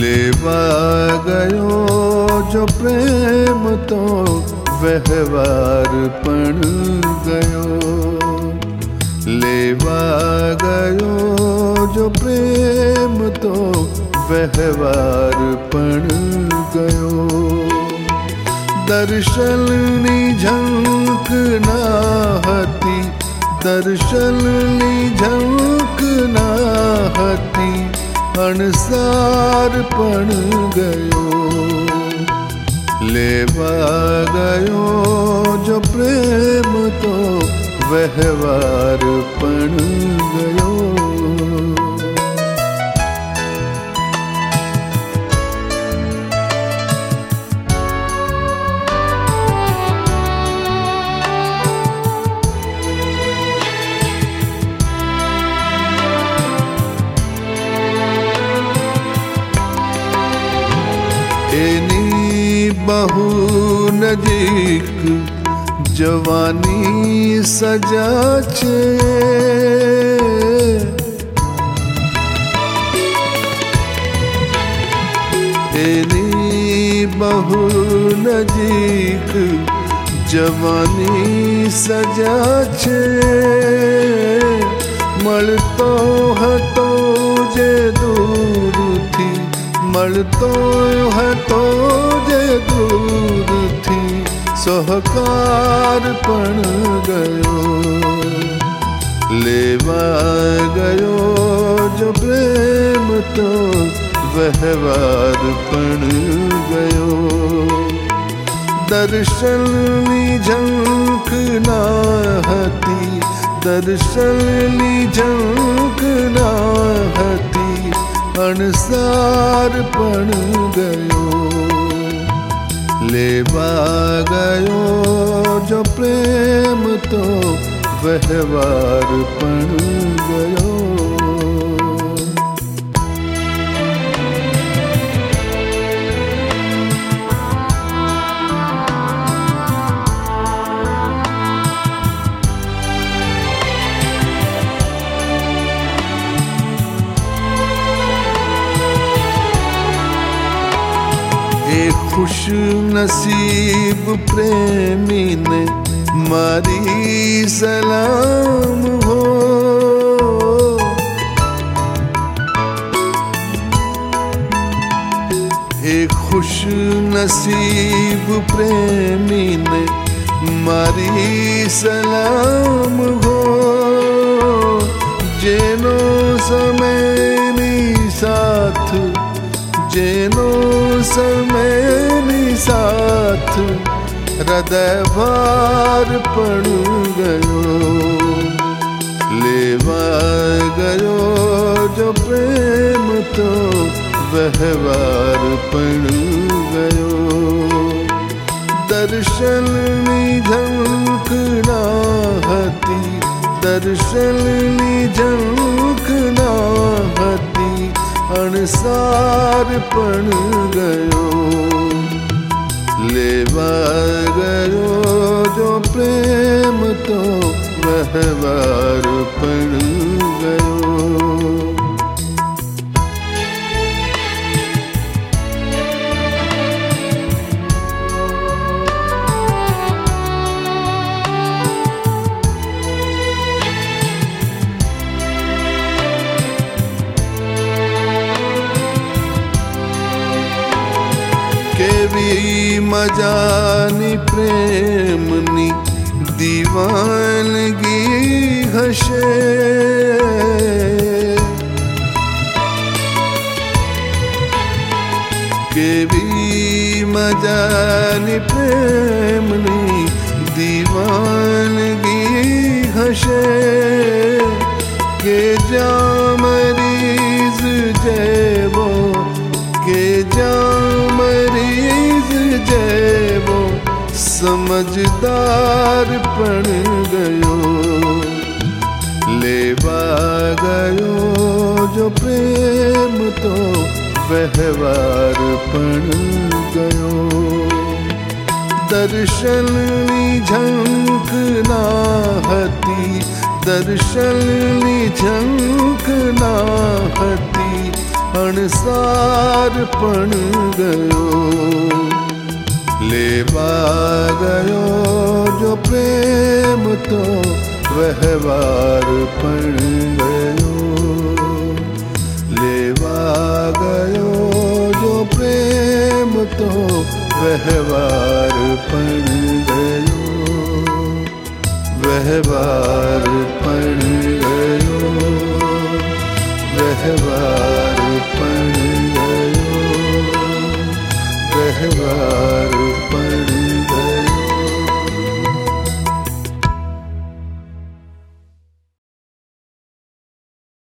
लेवा गयो जो प्रेम तो व्यवहार पण गयो। लेवा गयो जो प्रेम तो व्यवहार पण गयो। दर्शलनी झंक ना हती दर्शलनी झंक ना हती। અણસાર પણ ગયો લેવા ગયો જો પ્રેમ તો વ્યવહાર પણ ગયો એની બહુ નજીક જવાની સજા છે એની બહુ નજીક જવાની સજા છે મળતો હતો મળતો હતો જે દૂરથી સહકાર પણ ગયો લેવા ગયો જો પ્રેમ તો વ્યવહાર પણ ગયો દર્શનની ઝંખ ના હતી દર્શનની ઝંખ ના હતી અણસાર પણ ગયો લેવા ગયો જો પ્રેમ તો વ્યવહાર પણ ગયો खुश नसीब प्रेमी ने मारी सलाम हो। एक खुश नसीब प्रेमी ने मारी सलाम हो। जेनो समय नी साथ, जेनो સમયની સાથ હૃદય ભાર પણ ગયો લેવા ગયો જો પ્રેમ તો વ્યવહાર પણ ગયો દર્શનની ઝંખ ના હતી દર્શનની ઝંખ ના હતી અણસાર પણ तो महवार केवी मजानी प्रेमनी दीवानगी हशे। के भी मजानी प्रेमनी दीवानगी हशे। के जा समझदार पण गयो। लेवा गयो जो प्रेम तो व्यवहार पण गयो। दर्शन झंक ना हती दर्शन झंक ना हती अणसार पण गयो। सेवा गयो जो प्रेम तो व्यवहार पर गयो लेवा गयो जो प्रेम तो व्यवहार पण गयो व्यवहार